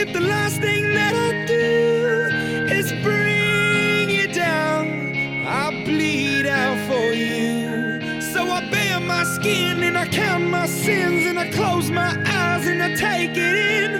if the last thing that I do is bring you down, I bleed out for you. So I bare my skin and I count my sins and I close my eyes and I take it in.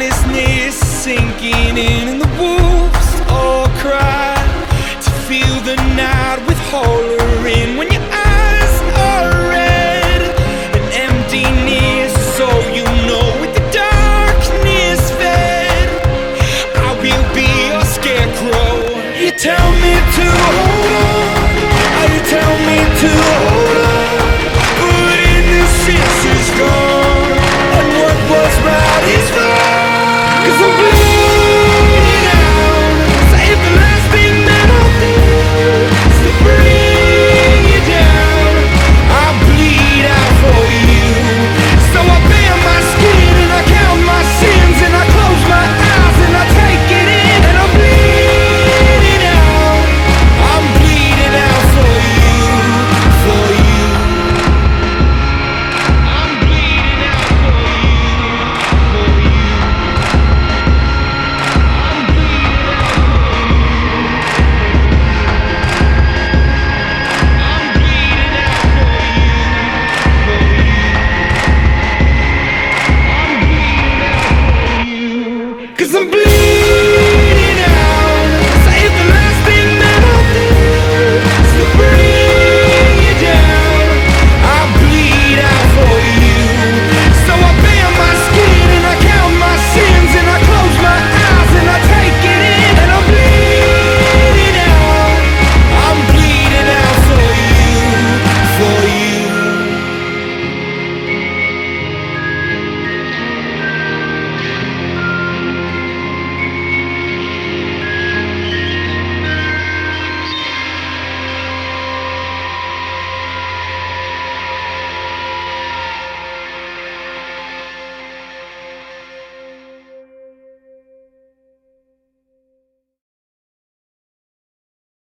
And sinking in and the wolves. All cry